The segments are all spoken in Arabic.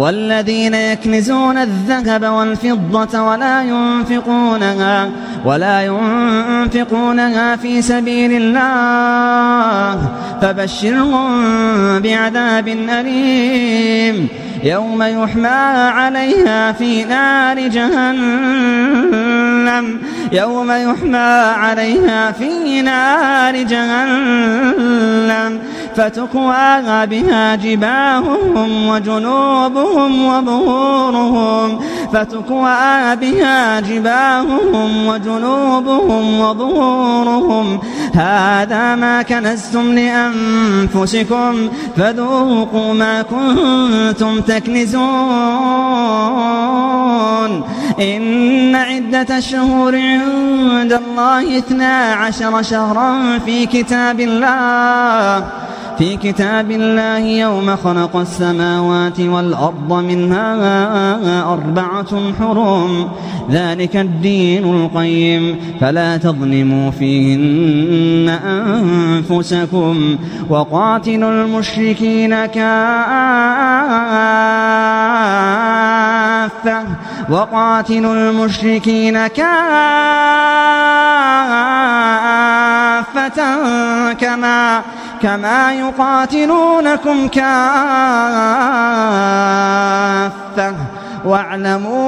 والذين يكنزون الذهب والفضة ولا ينفقونها ولا ينفقونها في سبيل الله فبشرهم بعذاب أليم. يوم يحمى عليها في نار جهنم. يوم يحمى عليها في نار جهنم. فتكوى بها جباههم وجنوبهم وظهورهم. فتكوى بها جباههم وجنوبهم وظهورهم. هذا ما كنزتم لأنفسكم. فذوقوا ما كنتم تكنزون. إن عدة الشهور عند الله اثنا عشر شهرا في كتاب الله. في كتاب الله يوم خلق السماوات والأرض منها أربعة حرم ذلك الدين القيم. فلا تظلموا فيهن أنفسكم وقاتلوا المشركين كافة. وقاتلوا المشركين كافة كما كما يقاتلونكم كافة واعلموا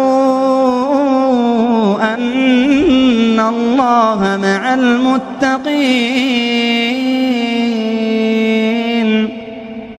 أن الله مع المتقين